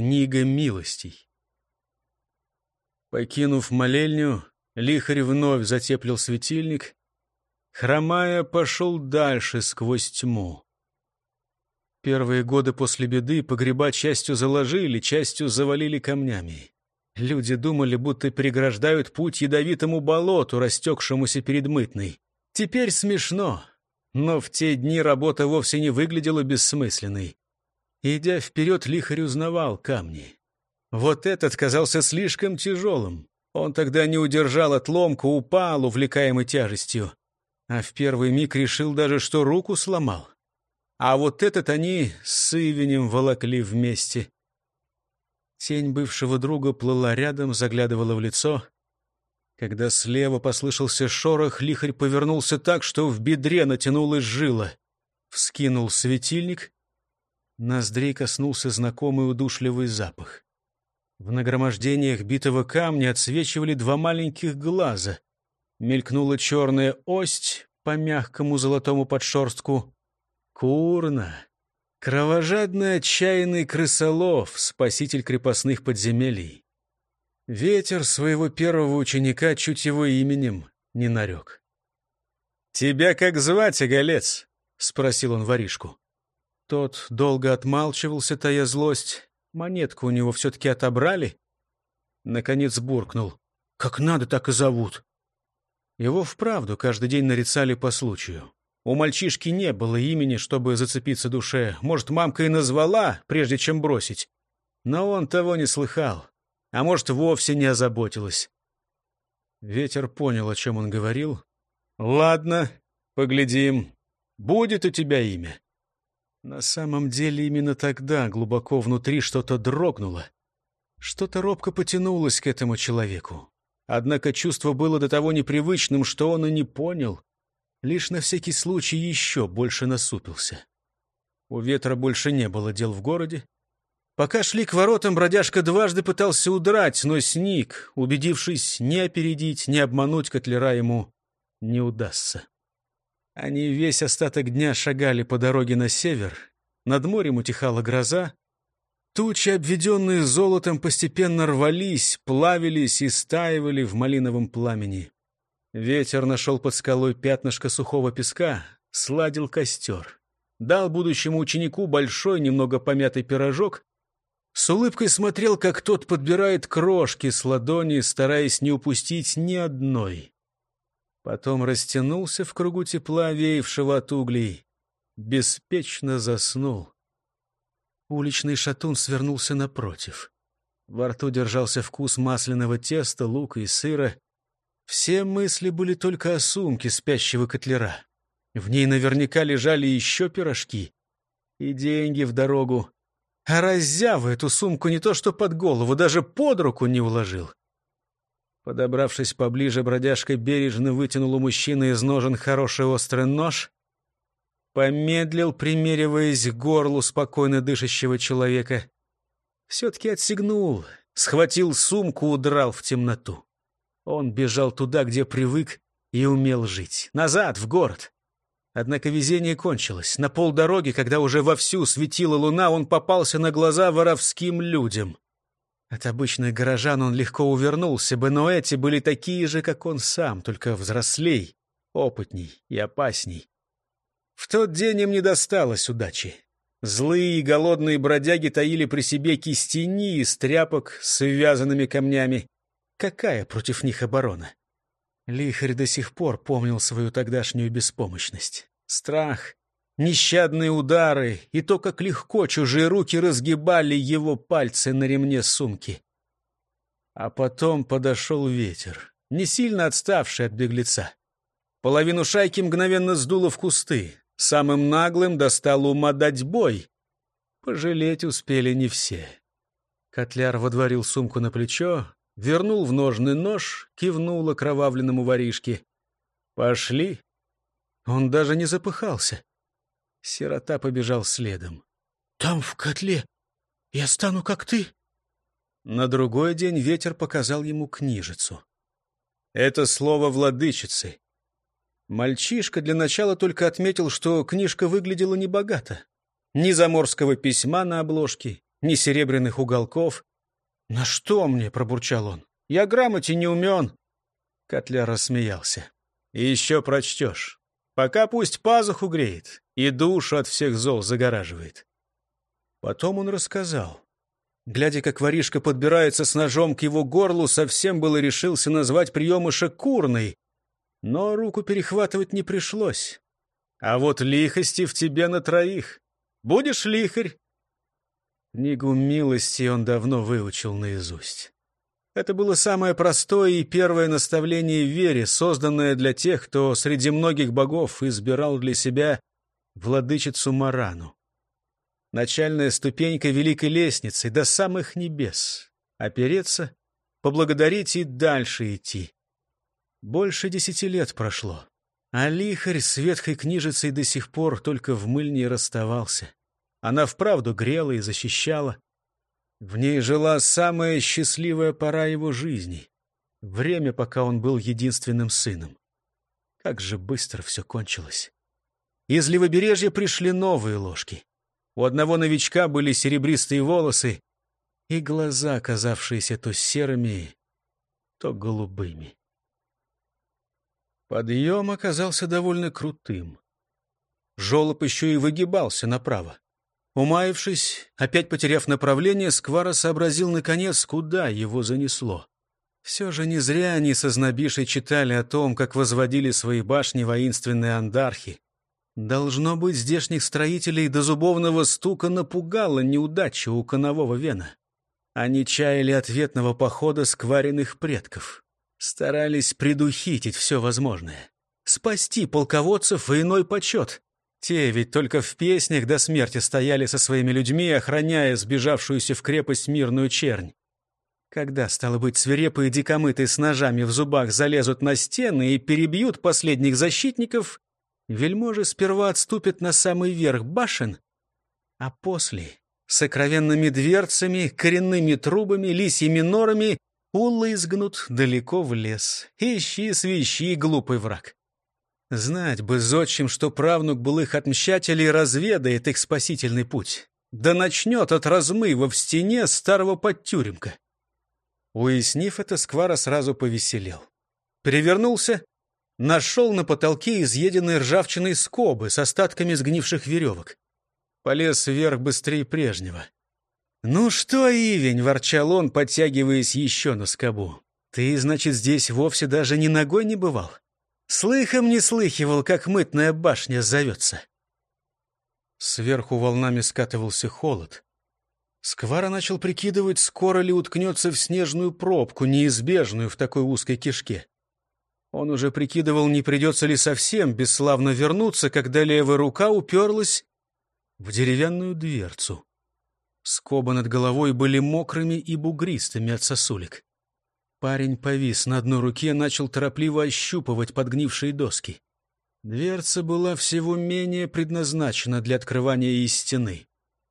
Книга милостей. Покинув молельню, Лихарь вновь затеплил светильник. Хромая, пошел дальше сквозь тьму. Первые годы после беды погреба частью заложили, частью завалили камнями. Люди думали, будто преграждают путь ядовитому болоту, растекшемуся перед мытной. Теперь смешно, но в те дни работа вовсе не выглядела бессмысленной. Идя вперед, лихарь узнавал камни. Вот этот казался слишком тяжелым. Он тогда не удержал отломку, упал, увлекаемый тяжестью. А в первый миг решил даже, что руку сломал. А вот этот они с Ивенем волокли вместе. Тень бывшего друга плыла рядом, заглядывала в лицо. Когда слева послышался шорох, лихарь повернулся так, что в бедре натянулась жила. Вскинул светильник. Ноздрей коснулся знакомый удушливый запах. В нагромождениях битого камня отсвечивали два маленьких глаза. Мелькнула черная ость по мягкому золотому подшерстку. Курна! Кровожадный отчаянный крысолов, спаситель крепостных подземелий. Ветер своего первого ученика чуть его именем не нарек. «Тебя как звать, оголец?» — спросил он воришку. Тот долго отмалчивался, тая злость. Монетку у него все-таки отобрали. Наконец буркнул. «Как надо, так и зовут». Его вправду каждый день нарицали по случаю. У мальчишки не было имени, чтобы зацепиться душе. Может, мамка и назвала, прежде чем бросить. Но он того не слыхал. А может, вовсе не озаботилась. Ветер понял, о чем он говорил. «Ладно, поглядим. Будет у тебя имя». На самом деле именно тогда глубоко внутри что-то дрогнуло. Что-то робко потянулось к этому человеку. Однако чувство было до того непривычным, что он и не понял лишь на всякий случай еще больше насупился. У ветра больше не было дел в городе. Пока шли к воротам, бродяжка дважды пытался удрать, но сник, убедившись не опередить, не обмануть котлера ему не удастся. Они весь остаток дня шагали по дороге на север. Над морем утихала гроза. Тучи, обведенные золотом, постепенно рвались, плавились и стаивали в малиновом пламени. Ветер нашел под скалой пятнышко сухого песка, сладил костер. Дал будущему ученику большой, немного помятый пирожок. С улыбкой смотрел, как тот подбирает крошки с ладони, стараясь не упустить ни одной. Потом растянулся в кругу тепла, веявшего от углей. Беспечно заснул. Уличный шатун свернулся напротив. Во рту держался вкус масляного теста, лука и сыра — все мысли были только о сумке спящего котлера. В ней наверняка лежали еще пирожки и деньги в дорогу. А раззява эту сумку не то что под голову, даже под руку не уложил. Подобравшись поближе, бродяжка бережно вытянул у мужчины из ножен хороший острый нож, помедлил, примериваясь к горлу спокойно дышащего человека. Все-таки отсигнул, схватил сумку, удрал в темноту. Он бежал туда, где привык и умел жить. Назад, в город. Однако везение кончилось. На полдороги, когда уже вовсю светила луна, он попался на глаза воровским людям. От обычных горожан он легко увернулся бы, но эти были такие же, как он сам, только взрослей, опытней и опасней. В тот день им не досталось удачи. Злые и голодные бродяги таили при себе кистени из тряпок с связанными камнями. Какая против них оборона? Лихарь до сих пор помнил свою тогдашнюю беспомощность. Страх, нещадные удары и то, как легко чужие руки разгибали его пальцы на ремне сумки. А потом подошел ветер, не сильно отставший от беглеца. Половину шайки мгновенно сдуло в кусты. Самым наглым достал ума дать бой. Пожалеть успели не все. Котляр водворил сумку на плечо, вернул в ножный нож, кивнул окровавленному воришке. «Пошли!» Он даже не запыхался. Сирота побежал следом. «Там, в котле, я стану, как ты!» На другой день ветер показал ему книжицу. Это слово владычицы. Мальчишка для начала только отметил, что книжка выглядела небогато. Ни заморского письма на обложке, ни серебряных уголков. «На что мне?» — пробурчал он. «Я грамоте не умен». Котляр рассмеялся. «И еще прочтешь. Пока пусть пазуху греет и душу от всех зол загораживает». Потом он рассказал. Глядя, как воришка подбирается с ножом к его горлу, совсем было решился назвать приемыша курной. Но руку перехватывать не пришлось. А вот лихости в тебе на троих. Будешь лихарь? Книгу милости он давно выучил наизусть. Это было самое простое и первое наставление вере, созданное для тех, кто среди многих богов избирал для себя владычицу Марану. Начальная ступенька великой лестницы до самых небес. Опереться, поблагодарить и дальше идти. Больше десяти лет прошло, а лихарь с ветхой книжицей до сих пор только в мыльне расставался. Она вправду грела и защищала. В ней жила самая счастливая пора его жизни. Время, пока он был единственным сыном. Как же быстро все кончилось. Из левобережья пришли новые ложки. У одного новичка были серебристые волосы и глаза, казавшиеся то серыми, то голубыми. Подъем оказался довольно крутым. Жолоб еще и выгибался направо. Умаившись, опять потеряв направление, Сквара сообразил, наконец, куда его занесло. Все же не зря они со Знобишей читали о том, как возводили свои башни воинственные андархи. Должно быть, здешних строителей до зубовного стука напугала неудача у конового вена. Они чаяли ответного похода скваренных предков. Старались предухитить все возможное. Спасти полководцев и иной почет. Те ведь только в песнях до смерти стояли со своими людьми, охраняя сбежавшуюся в крепость мирную чернь. Когда, стало быть, свирепые дикомыты с ножами в зубах залезут на стены и перебьют последних защитников, вельможи сперва отступят на самый верх башен, а после — сокровенными дверцами, коренными трубами, лисьими норами — улызгнут далеко в лес. Ищи, свищи, глупый враг. Знать бы зодчим, что правнук былых отмщателей разведает их спасительный путь. Да начнет от размыва в стене старого подтюремка. Уяснив это, Сквара сразу повеселел. Перевернулся, нашел на потолке изъеденные ржавчиной скобы с остатками сгнивших веревок. Полез вверх быстрее прежнего. «Ну что, Ивень!» — ворчал он, подтягиваясь еще на скобу. «Ты, значит, здесь вовсе даже ни ногой не бывал?» Слыхом не слыхивал, как мытная башня зовется. Сверху волнами скатывался холод. Сквара начал прикидывать, скоро ли уткнется в снежную пробку, неизбежную в такой узкой кишке. Он уже прикидывал, не придется ли совсем бесславно вернуться, когда левая рука уперлась в деревянную дверцу. Скобы над головой были мокрыми и бугристыми от сосулек. Парень повис на одной руке, начал торопливо ощупывать подгнившие доски. Дверца была всего менее предназначена для открывания из стены.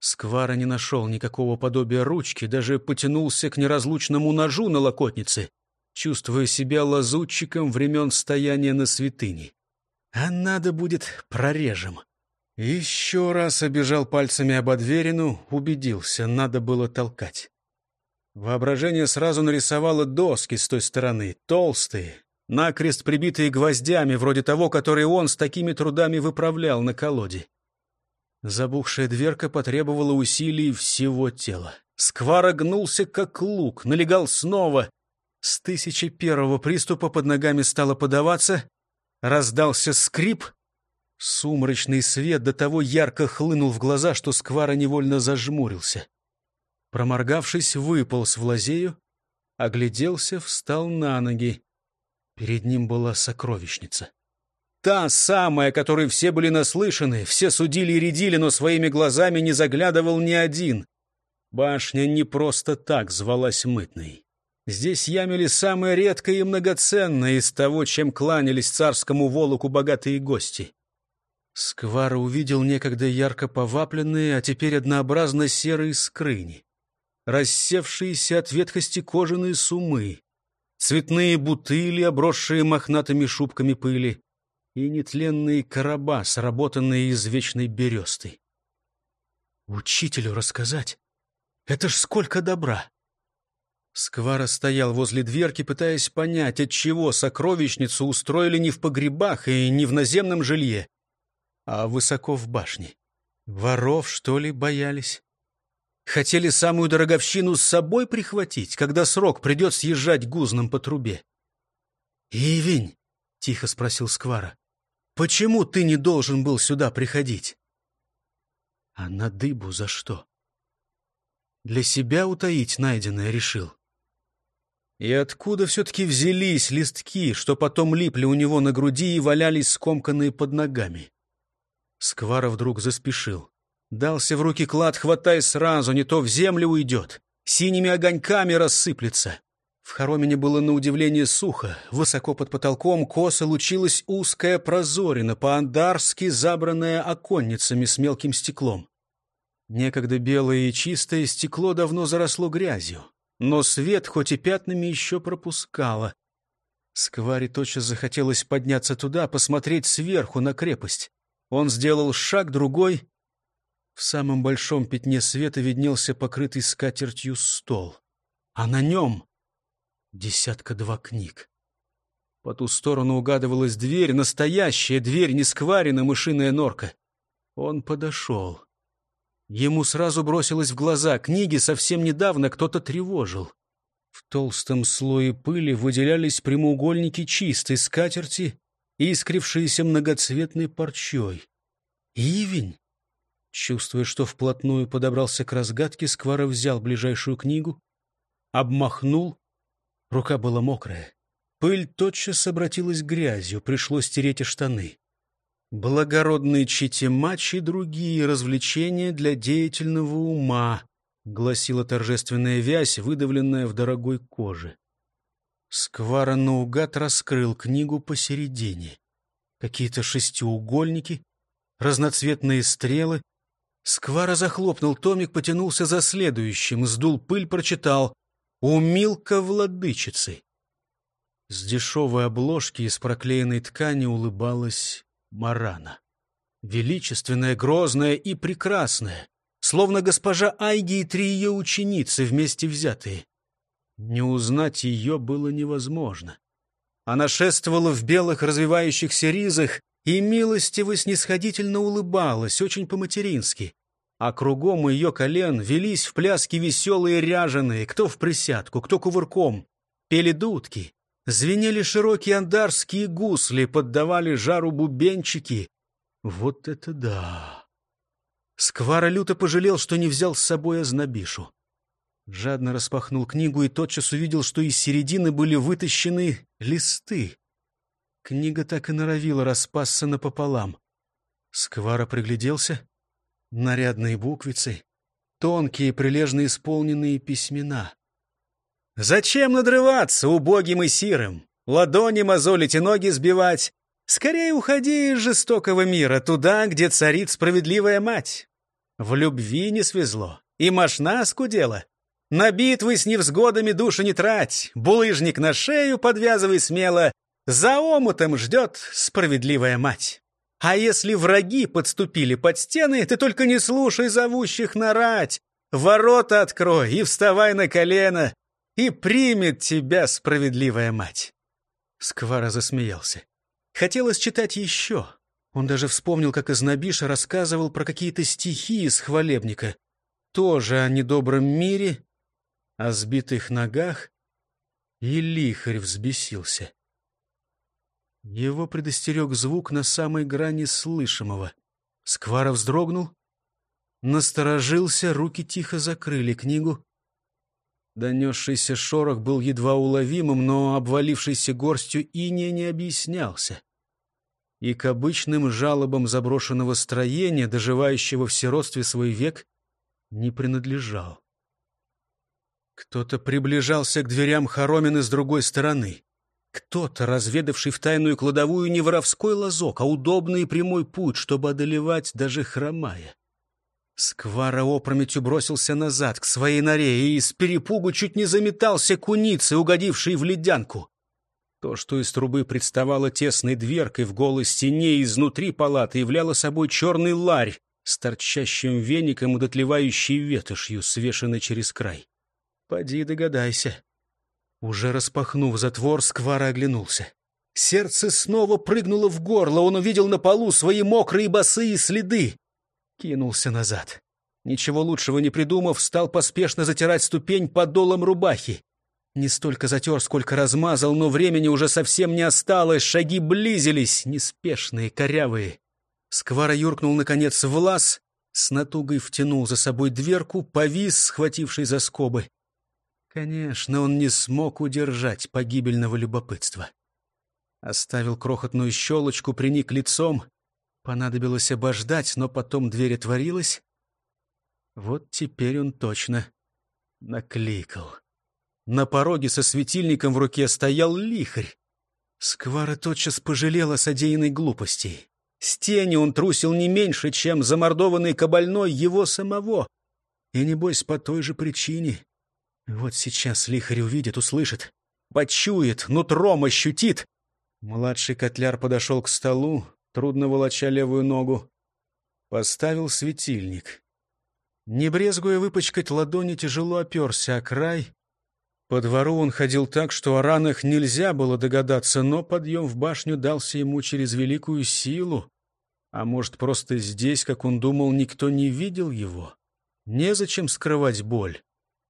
Сквара не нашел никакого подобия ручки, даже потянулся к неразлучному ножу на локотнице, чувствуя себя лазутчиком времен стояния на святыне. А надо будет прорежем. Еще раз обежал пальцами об одверину, убедился, надо было толкать. Воображение сразу нарисовало доски с той стороны, толстые, накрест прибитые гвоздями, вроде того, который он с такими трудами выправлял на колоде. Забухшая дверка потребовала усилий всего тела. Сквара гнулся, как лук, налегал снова. С тысячи первого приступа под ногами стало подаваться. Раздался скрип. Сумрачный свет до того ярко хлынул в глаза, что Сквара невольно зажмурился. Проморгавшись, выполз в лазею, огляделся, встал на ноги. Перед ним была сокровищница. Та самая, которой все были наслышаны, все судили и рядили, но своими глазами не заглядывал ни один. Башня не просто так звалась Мытной. Здесь ямили самое редкое и многоценное из того, чем кланялись царскому волоку богатые гости. Сквара увидел некогда ярко повапленные, а теперь однообразно серые скрыни рассевшиеся от ветхости кожаные сумы, цветные бутыли, обросшие мохнатыми шубками пыли, и нетленные короба, сработанные из вечной бересты. Учителю рассказать? Это ж сколько добра! Сквара стоял возле дверки, пытаясь понять, отчего сокровищницу устроили не в погребах и не в наземном жилье, а высоко в башне. Воров, что ли, боялись? Хотели самую дороговщину с собой прихватить, когда срок придет съезжать гузном по трубе. «Ивень», — тихо спросил Сквара, — «почему ты не должен был сюда приходить?» «А на дыбу за что?» «Для себя утаить найденное решил». И откуда все-таки взялись листки, что потом липли у него на груди и валялись скомканные под ногами? Сквара вдруг заспешил. Дался в руки клад, хватай сразу, не то в землю уйдет. Синими огоньками рассыплется. В хоромине было на удивление сухо. Высоко под потолком косо лучилась узкая прозорина, по-андарски забранная оконницами с мелким стеклом. Некогда белое и чистое стекло давно заросло грязью, но свет хоть и пятнами еще пропускало. Скваре тотчас захотелось подняться туда, посмотреть сверху на крепость. Он сделал шаг другой в самом большом пятне света виднелся покрытый скатертью стол, а на нем десятка-два книг. По ту сторону угадывалась дверь, настоящая дверь, не скварена мышиная норка. Он подошел. Ему сразу бросилось в глаза, книги совсем недавно кто-то тревожил. В толстом слое пыли выделялись прямоугольники чистой скатерти, искрившиеся многоцветной парчой. Ивень? Чувствуя, что вплотную подобрался к разгадке, Сквара взял ближайшую книгу, обмахнул. Рука была мокрая. Пыль тотчас обратилась грязью, пришлось стереть и штаны. «Благородный читимач и другие развлечения для деятельного ума», — гласила торжественная вязь, выдавленная в дорогой коже. Сквара наугад раскрыл книгу посередине. Какие-то шестиугольники, разноцветные стрелы, Сквара захлопнул томик, потянулся за следующим, сдул пыль, прочитал «Умилка владычицы». С дешевой обложки из проклеенной ткани улыбалась Марана. Величественная, грозная и прекрасная, словно госпожа Айги и три ее ученицы вместе взятые. Не узнать ее было невозможно. Она шествовала в белых развивающихся ризах и милостиво снисходительно улыбалась, очень по-матерински. А кругом ее колен велись в пляске веселые ряженые, кто в присядку, кто кувырком. Пели дудки, звенели широкие андарские гусли, поддавали жару бубенчики. Вот это да! Сквара люто пожалел, что не взял с собой ознобишу. Жадно распахнул книгу и тотчас увидел, что из середины были вытащены листы. Книга так и норовила распасться напополам. Сквара пригляделся. Нарядные буквицы, тонкие, прилежно исполненные письмена. «Зачем надрываться убогим и сирым? Ладони мозолить и ноги сбивать? Скорее уходи из жестокого мира, туда, где царит справедливая мать. В любви не свезло, и мошна скудела. На битвы с невзгодами души не трать, булыжник на шею подвязывай смело, за омутом ждет справедливая мать. А если враги подступили под стены, ты только не слушай зовущих нарать. Ворота открой и вставай на колено, и примет тебя справедливая мать. Сквара засмеялся. Хотелось читать еще. Он даже вспомнил, как Изнабиша рассказывал про какие-то стихи из хвалебника. Тоже о недобром мире, о сбитых ногах. И лихарь взбесился. Его предостерег звук на самой грани слышимого. Сквара вздрогнул, насторожился, руки тихо закрыли книгу. Донесшийся шорох был едва уловимым, но обвалившийся горстью иния не объяснялся. И к обычным жалобам заброшенного строения, доживающего в сиротстве свой век, не принадлежал. Кто-то приближался к дверям хоромины с другой стороны. Кто-то, разведавший в тайную кладовую не воровской лазок, а удобный прямой путь, чтобы одолевать, даже хромая. Сквара опрометью бросился назад, к своей норе, и с перепугу чуть не заметался куницы, угодившей в ледянку. То, что из трубы представало тесной дверкой в голой стене изнутри палаты, являло собой черный ларь, с торчащим веником и ветошью, свешенной через край. Поди догадайся. Уже распахнув затвор, Сквара оглянулся. Сердце снова прыгнуло в горло, он увидел на полу свои мокрые босые следы. Кинулся назад. Ничего лучшего не придумав, стал поспешно затирать ступень подолом рубахи. Не столько затер, сколько размазал, но времени уже совсем не осталось, шаги близились, неспешные, корявые. Сквара юркнул, наконец, в лаз, с натугой втянул за собой дверку, повис, схвативший за скобы. Конечно, он не смог удержать погибельного любопытства. Оставил крохотную щелочку, приник лицом. Понадобилось обождать, но потом дверь отворилась. Вот теперь он точно накликал. На пороге со светильником в руке стоял лихарь. Сквара тотчас пожалела содеянной глупости. С тени он трусил не меньше, чем замордованный кабальной его самого. И небось по той же причине. Вот сейчас лихарь увидит, услышит, почует, нутром ощутит. Младший котляр подошел к столу, трудно волоча левую ногу. Поставил светильник. Не брезгуя выпачкать ладони, тяжело оперся о край. По двору он ходил так, что о ранах нельзя было догадаться, но подъем в башню дался ему через великую силу. А может, просто здесь, как он думал, никто не видел его? Незачем скрывать боль.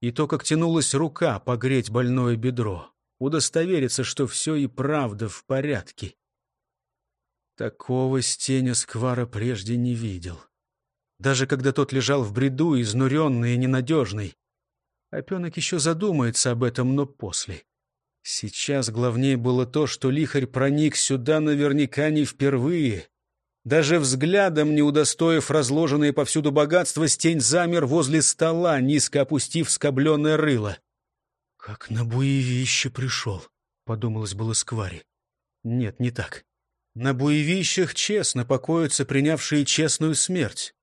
И то, как тянулась рука погреть больное бедро. Удостовериться, что все и правда в порядке. Такого Стеня Сквара прежде не видел. Даже когда тот лежал в бреду, изнуренный и ненадежный. Опенок еще задумается об этом, но после. Сейчас главнее было то, что лихарь проник сюда наверняка не впервые. Даже взглядом, не удостоив разложенные повсюду богатства, стень замер возле стола, низко опустив скобленное рыло. «Как на буевище пришел», — подумалось было Сквари. «Нет, не так. На буевищах честно покоятся принявшие честную смерть.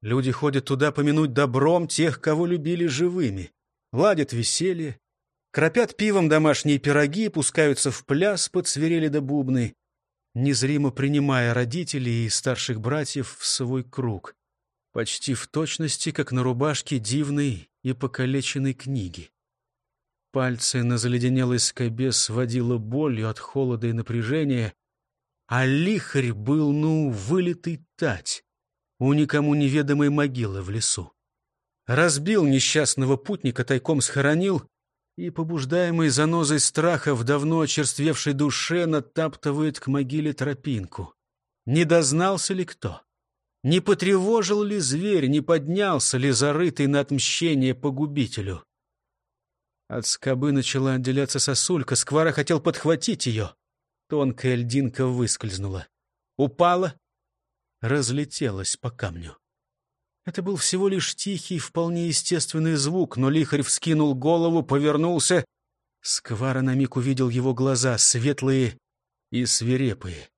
Люди ходят туда помянуть добром тех, кого любили живыми, ладят веселье, кропят пивом домашние пироги, пускаются в пляс под свирели да бубны, незримо принимая родителей и старших братьев в свой круг, почти в точности, как на рубашке дивной и покалеченной книги. Пальцы на заледенелой скобе сводило болью от холода и напряжения, а лихарь был, ну, вылитый тать у никому неведомой могилы в лесу. Разбил несчастного путника, тайком схоронил, и, побуждаемый занозой страха в давно очерствевшей душе, натаптывает к могиле тропинку. Не дознался ли кто? Не потревожил ли зверь, не поднялся ли зарытый на отмщение погубителю? От скобы начала отделяться сосулька, Сквара хотел подхватить ее. Тонкая льдинка выскользнула. Упала, разлетелась по камню. Это был всего лишь тихий, вполне естественный звук, но лихарь вскинул голову, повернулся. Сквара на миг увидел его глаза, светлые и свирепые.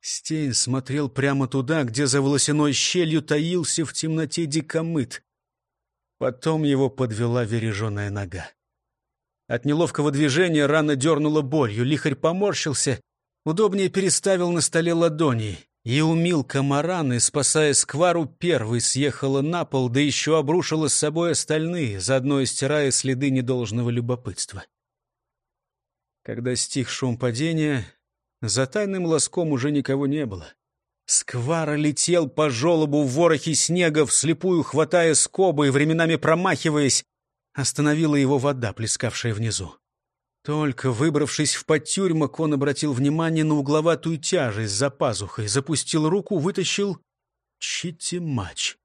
Стень смотрел прямо туда, где за волосяной щелью таился в темноте дикомыт. Потом его подвела вереженая нога. От неловкого движения рана дернула болью. Лихарь поморщился, удобнее переставил на столе ладони. И умил комараны, спасая сквару, первый съехала на пол, да еще обрушила с собой остальные, заодно стирая следы недолжного любопытства. Когда стих шум падения, за тайным лоском уже никого не было. Сквара летел по желобу в ворохе снега, вслепую хватая скобы и временами промахиваясь, Остановила его вода, плескавшая внизу. Только выбравшись в подтюрьмок, он обратил внимание на угловатую тяжесть за пазухой, запустил руку, вытащил читимач.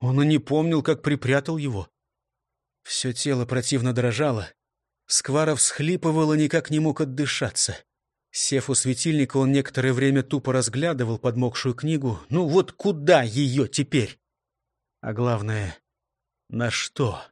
Он и не помнил, как припрятал его. Все тело противно дрожало. Скваров схлипывал и никак не мог отдышаться. Сев у светильника, он некоторое время тупо разглядывал подмокшую книгу. Ну вот куда ее теперь? А главное, на что?